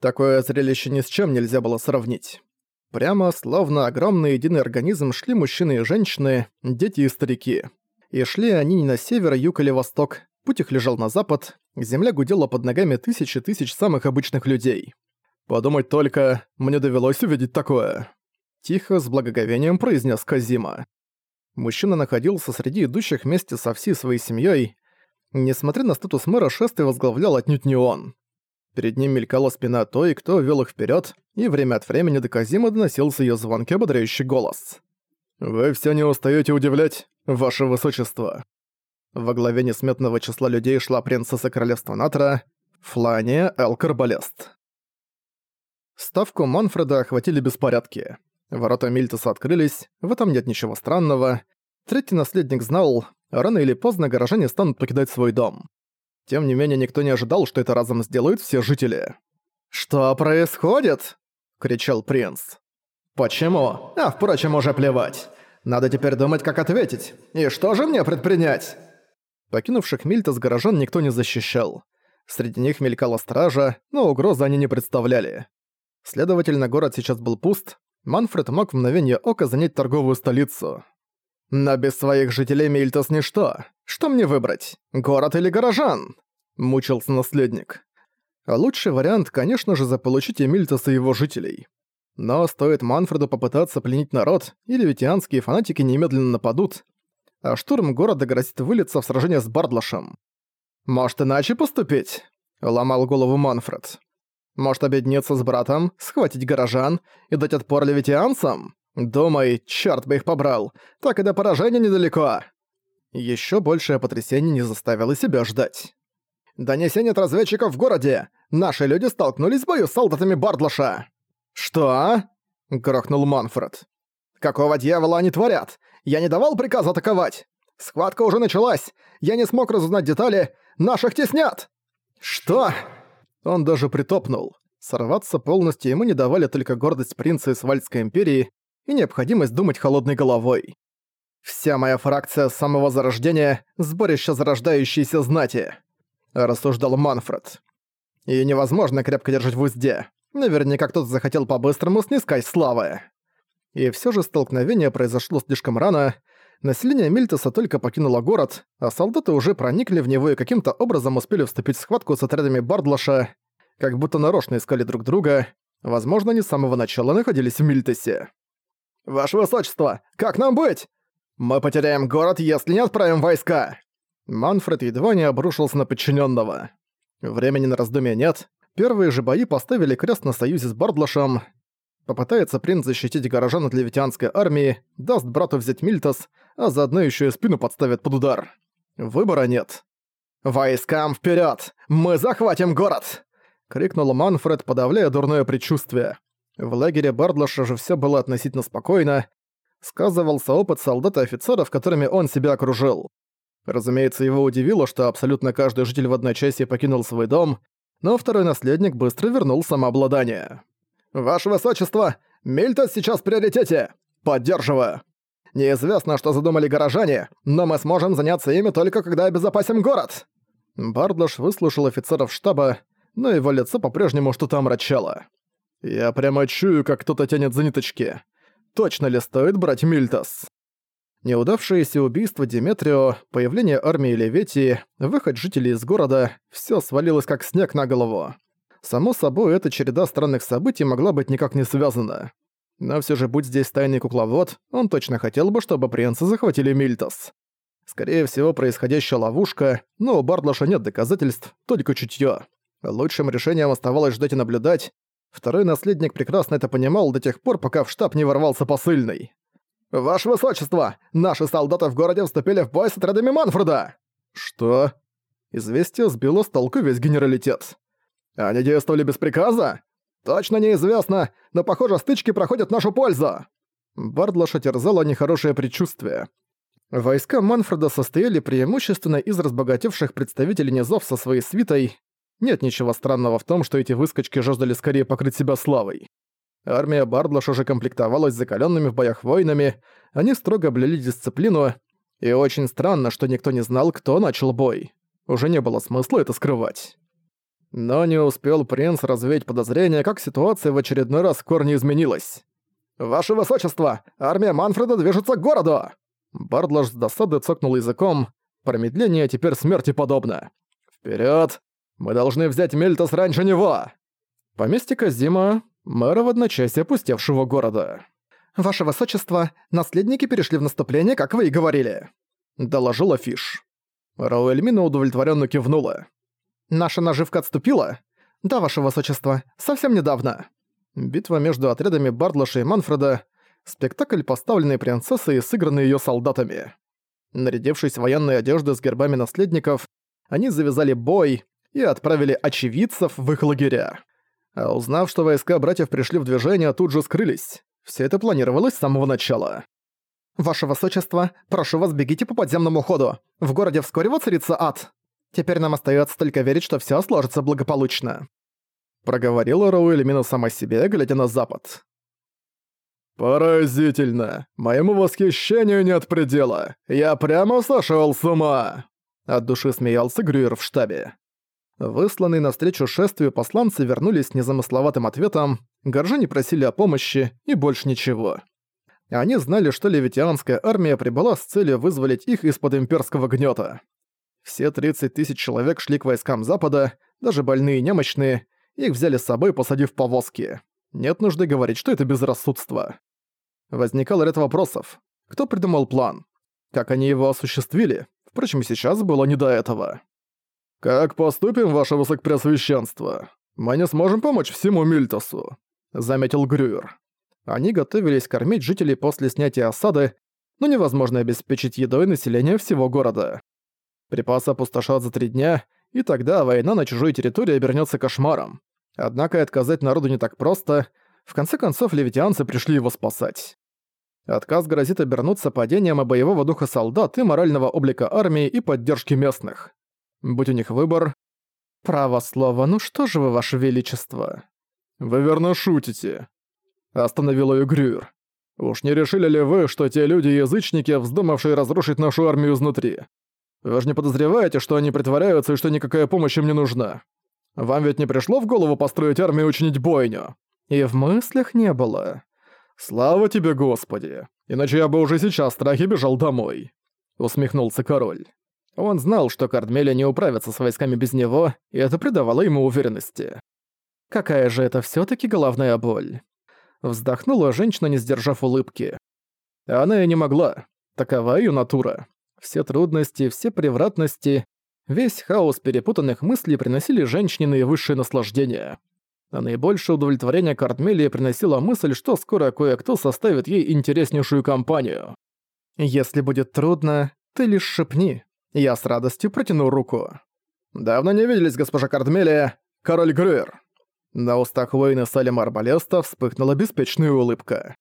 Такое зрелище ни с чем нельзя было сравнить. Прямо, словно огромный единый организм, шли мужчины и женщины, дети и старики. И шли они не на север, юг или восток, путь их лежал на запад, земля гудела под ногами тысячи тысяч самых обычных людей. Подумать только, мне довелось увидеть такое. Тихо, с благоговением произнес Казима. Мужчина находился среди идущих вместе со всей своей семьей. Несмотря на статус мэра, шествие возглавлял отнюдь не он. Перед ним мелькала спина той, кто вел их вперед, и время от времени до Казима доносился ее звонкий ободряющий голос. «Вы все не устаете удивлять, ваше высочество». Во главе несметного числа людей шла принцесса королевства Натра, Флания Эл Карбалест. Ставку Манфреда охватили беспорядки. Ворота Мильтуса открылись, в этом нет ничего странного. Третий наследник знал, рано или поздно горожане станут покидать свой дом. Тем не менее, никто не ожидал, что это разом сделают все жители. «Что происходит?» — кричал принц. «Почему? А, впрочем, уже плевать. Надо теперь думать, как ответить. И что же мне предпринять?» Покинувших Мильтос горожан никто не защищал. Среди них мелькала стража, но угрозы они не представляли. Следовательно, город сейчас был пуст, Манфред мог в мгновение ока занять торговую столицу. Но без своих жителей Мильтос ничто. Что мне выбрать? Город или горожан? Мучился наследник. Лучший вариант, конечно же, заполучить Эмильтоса и его жителей. Но стоит Манфреду попытаться пленить народ, или ветианские фанатики немедленно нападут, а штурм города грозит вылиться в сражение с Бардлашем. «Может, иначе поступить?» — ломал голову Манфред. Может объединиться с братом, схватить горожан и дать отпор левитианцам? Думай, черт бы их побрал, так и до поражения недалеко. Еще большее потрясение не заставило себя ждать. Донесение от разведчиков в городе. Наши люди столкнулись в бою с солдатами Бардлаша. Что? грохнул Манфред. Какого дьявола они творят? Я не давал приказа атаковать. Схватка уже началась. Я не смог разузнать детали. Наших теснят. Что? Он даже притопнул. Сорваться полностью ему не давали только гордость принца из Вальской империи и необходимость думать холодной головой. «Вся моя фракция с самого зарождения — сборище зарождающейся знати», — рассуждал Манфред. «И невозможно крепко держать в узде. Наверняка кто-то захотел по-быстрому снискать славы». И все же столкновение произошло слишком рано, население Мильтеса только покинуло город, а солдаты уже проникли в него и каким-то образом успели вступить в схватку с отрядами Бардлаша, как будто нарочно искали друг друга, возможно, не с самого начала находились в Мильтесе. «Ваше Высочество, как нам быть? Мы потеряем город, если не отправим войска!» Манфред едва не обрушился на подчиненного. Времени на раздумья нет. Первые же бои поставили крест на союзе с Бардлашем, Попытается принц защитить горожан от левитианской армии, даст брату взять Мильтос, а заодно еще и спину подставит под удар. Выбора нет. «Войскам вперед! Мы захватим город!» — крикнул Манфред, подавляя дурное предчувствие. В лагере Бардлаша же все было относительно спокойно. Сказывался опыт солдат и офицеров, которыми он себя окружил. Разумеется, его удивило, что абсолютно каждый житель в одночасье покинул свой дом, но второй наследник быстро вернул самообладание. «Ваше Высочество, Мильтос сейчас в приоритете! Поддерживаю! Неизвестно, что задумали горожане, но мы сможем заняться ими только когда обезопасим город!» Бардлаш выслушал офицеров штаба, но его лицо по-прежнему что-то омрачало. «Я прямо чую, как кто-то тянет за ниточки. Точно ли стоит брать Мильтос?» Неудавшееся убийство Диметрио, появление армии Леветии, выход жителей из города — всё свалилось как снег на голову. Само собой, эта череда странных событий могла быть никак не связана. Но все же, будь здесь тайный кукловод, он точно хотел бы, чтобы принцы захватили Мильтос. Скорее всего, происходящая ловушка, но у Бардлаша нет доказательств, только чутье. Лучшим решением оставалось ждать и наблюдать. Второй наследник прекрасно это понимал до тех пор, пока в штаб не ворвался посыльный. «Ваше Высочество! Наши солдаты в городе вступили в бой с отрядами Манфреда!» «Что?» Известие сбило с толку весь генералитет. Они действовали без приказа? Точно неизвестно, но, похоже, стычки проходят в нашу пользу. Бардлаша терзало нехорошее предчувствие. Войска Манфреда состояли преимущественно из разбогатевших представителей низов со своей свитой. Нет ничего странного в том, что эти выскочки жаждали скорее покрыть себя славой. Армия Бардлаш уже комплектовалась закаленными в боях воинами, они строго блюли дисциплину, и очень странно, что никто не знал, кто начал бой. Уже не было смысла это скрывать. Но не успел принц развеять подозрения, как ситуация в очередной раз в корне изменилась. «Ваше высочество! Армия Манфреда движется к городу!» Бардлаш с досады цокнул языком. Промедление теперь смерти подобно. «Вперёд! Мы должны взять Мельтос раньше него!» Поместье Казима, мэра в одночасье опустевшего города. «Ваше высочество, наследники перешли в наступление, как вы и говорили», — доложила Фиш. Рауэльмина удовлетворенно кивнула. «Наша наживка отступила?» «Да, ваше высочество, совсем недавно». Битва между отрядами Бардлаша и Манфреда — спектакль, поставленный принцессой и сыгранный ее солдатами. Нарядившись в военные одежды с гербами наследников, они завязали бой и отправили очевидцев в их лагеря. А узнав, что войска братьев пришли в движение, тут же скрылись. Все это планировалось с самого начала. «Ваше высочество, прошу вас, бегите по подземному ходу. В городе вскоре воцарится ад. Теперь нам остается только верить, что все сложится благополучно». Проговорила Роуэльмина сама себе, глядя на запад. «Поразительно! Моему восхищению нет предела! Я прямо сошёл с ума!» От души смеялся Грюер в штабе. Высланные навстречу шествию посланцы вернулись с незамысловатым ответом, горжане просили о помощи и больше ничего. Они знали, что левитианская армия прибыла с целью вызволить их из-под имперского гнета. Все 30 тысяч человек шли к войскам Запада, даже больные и немощные, их взяли с собой, посадив повозки. Нет нужды говорить, что это безрассудство. Возникал ряд вопросов. Кто придумал план? Как они его осуществили? Впрочем, сейчас было не до этого. «Как поступим, ваше высокопреосвященство? Мы не сможем помочь всему Мильтосу», — заметил Грюер. Они готовились кормить жителей после снятия осады, но невозможно обеспечить едой население всего города. Припасы опустошат за три дня, и тогда война на чужой территории обернется кошмаром. Однако отказать народу не так просто. В конце концов, левитианцы пришли его спасать. Отказ грозит обернуться падением и боевого духа солдат и морального облика армии и поддержки местных. Будь у них выбор... Право слово, ну что же вы, ваше величество? Вы верно шутите. Остановил ее Грюер. Уж не решили ли вы, что те люди-язычники, вздумавшие разрушить нашу армию изнутри? Вы же не подозреваете, что они притворяются и что никакая помощь им не нужна? Вам ведь не пришло в голову построить армию и учинить бойню? И в мыслях не было. Слава тебе, Господи! Иначе я бы уже сейчас в страхе бежал домой. Усмехнулся король. Он знал, что Кардмеля не управится с войсками без него, и это придавало ему уверенности. Какая же это все таки головная боль. Вздохнула женщина, не сдержав улыбки. Она и не могла. Такова ее натура. Все трудности, все превратности, весь хаос перепутанных мыслей приносили женщине наивысшее наслаждение. А наибольшее удовлетворение Кардмелии приносила мысль, что скоро кое-кто составит ей интереснейшую компанию. «Если будет трудно, ты лишь шепни, я с радостью протянул руку. «Давно не виделись, госпожа Кардмелия. Король Грюер». На устах воина Салема Арбалеста вспыхнула беспечная улыбка.